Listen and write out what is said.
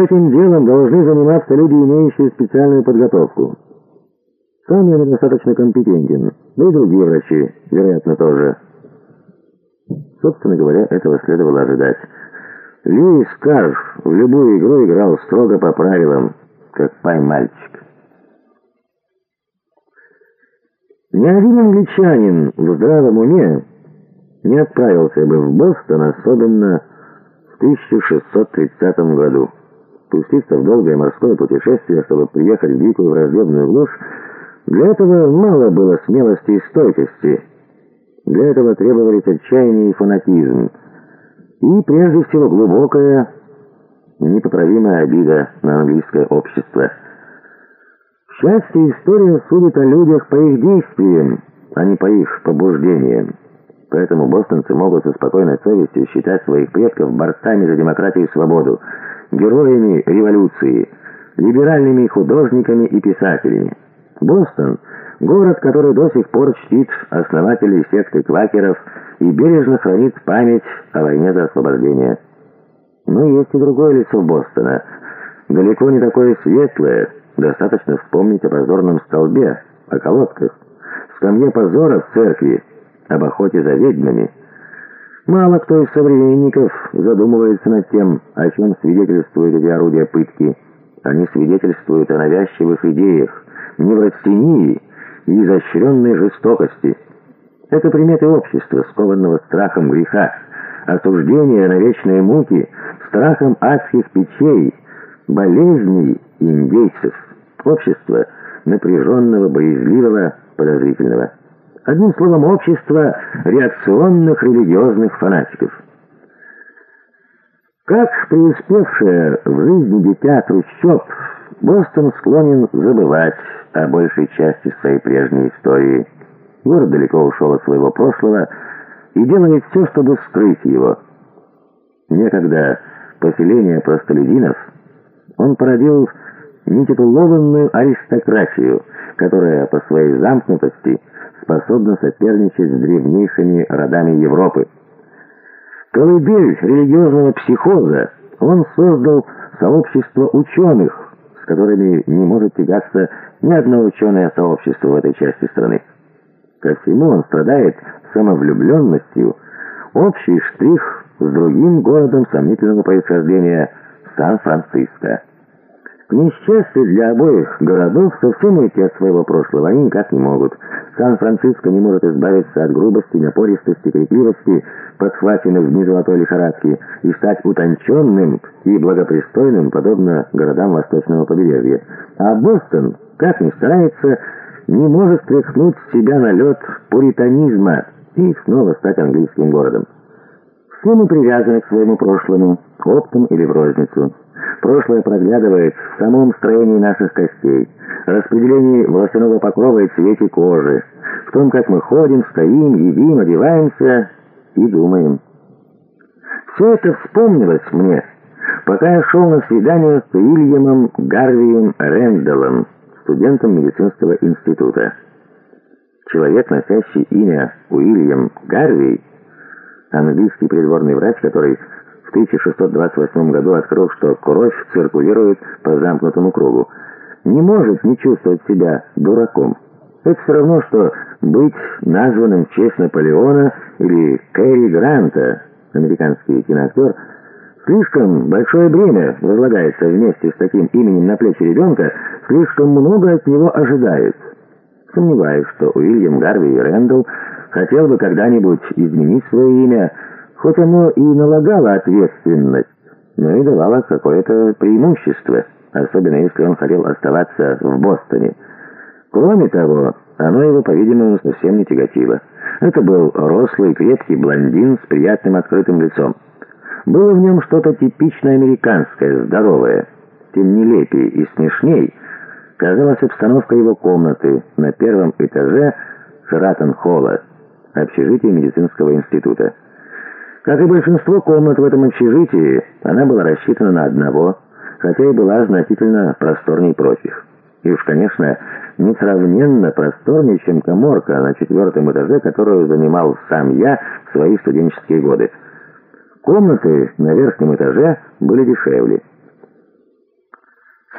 Этим делом должны заниматься люди, имеющие специальную подготовку. Сам я недостаточно компетентен, да и другие врачи, вероятно, тоже. Собственно говоря, этого следовало ожидать. Льюис Карр в любую игру играл строго по правилам, как пай-мальчик. Ни один англичанин в здравом уме не отправился бы в Бостон, особенно в 1630 году. Пуститься в долгое морское путешествие, чтобы приехать в дикую враждебную глушь, для этого мало было смелости и стойкости. Для этого требовались отчаяние и фанатизм. И, прежде всего, глубокая, непоправимая обида на английское общество. К счастью, история судит о людях по их действиям, а не по их побуждениям. Поэтому бостонцы могут со спокойной совестью считать своих предков борцами за демократию и свободу, героями революции, либеральными художниками и писателями. Бостон – город, который до сих пор чтит основателей секты квакеров и бережно хранит память о войне за освобождение. Но есть и другое лицо Бостона, далеко не такое светлое, достаточно вспомнить о позорном столбе, о колодках, скамье позора в церкви, об охоте за ведьмами. Мало кто из современников задумывается над тем, о чем свидетельствуют эти орудия пытки. Они свидетельствуют о навязчивых идеях, неврастении и изощренной жестокости. Это приметы общества, скованного страхом греха, осуждения на вечные муки, страхом адских печей, болезней индейцев, общества напряженного, боязливого, подозрительного. Одним словом, общество реакционных религиозных фанатиков. Как преуспевшее в жизни дитя трущоб, Бостон склонен забывать о большей части своей прежней истории. Город далеко ушел от своего прошлого и делает все, чтобы скрыть его. Некогда поселение простолюдинов он породил нетитулованную аристократию, которая по своей замкнутости способна соперничать с древнейшими родами Европы. Колыбель религиозного психоза он создал сообщество ученых, с которыми не может тягаться ни одно ученое сообщество в этой части страны. Ко всему он страдает самовлюбленностью, общий штрих с другим городом сомнительного происхождения Сан-Франциско. К несчастью для обоих городов, совсем уйти от своего прошлого они никак не могут. Сан-Франциско не может избавиться от грубости, напористости, крикливости, подхваченных в дни золотой лихорадки, и стать утонченным и благопристойным, подобно городам восточного побережья. А Бостон, как ни старается, не может стряхнуть с себя налет пуританизма и снова стать английским городом. Все мы привязаны к своему прошлому, оптом или в розницу. Прошлое проглядывает в самом строении наших костей, распределении волосяного покрова и цвете кожи, в том, как мы ходим, стоим, едим, одеваемся и думаем. Все это вспомнилось мне, пока я шел на свидание с Уильямом Гарвием Рэндаллом, студентом медицинского института. Человек, носящий имя Уильям Гарвей, английский придворный врач, который в 1628 году открыл, что кровь циркулирует по замкнутому кругу, не может не чувствовать себя дураком. Это все равно, что быть названным в честь Наполеона или Кэрри Гранта, американский киноактер, слишком большое бремя возлагается вместе с таким именем на плечи ребенка, слишком много от него ожидают. Сомневаюсь, что Уильям Гарви Рэндалл хотел бы когда-нибудь изменить свое имя, Хоть оно и налагало ответственность, но и давало какое-то преимущество, особенно если он хотел оставаться в Бостоне. Кроме того, оно его, по-видимому, совсем не тяготило. Это был рослый, крепкий блондин с приятным открытым лицом. Было в нем что-то типично американское, здоровое. Тем нелепее и смешней казалась обстановка его комнаты на первом этаже Шератон-холла, общежития медицинского института. Как и большинство комнат в этом общежитии, она была рассчитана на одного, хотя и была значительно просторней прочих. И уж, конечно, несравненно просторнее, чем коморка на четвертом этаже, которую занимал сам я в свои студенческие годы. Комнаты на верхнем этаже были дешевле.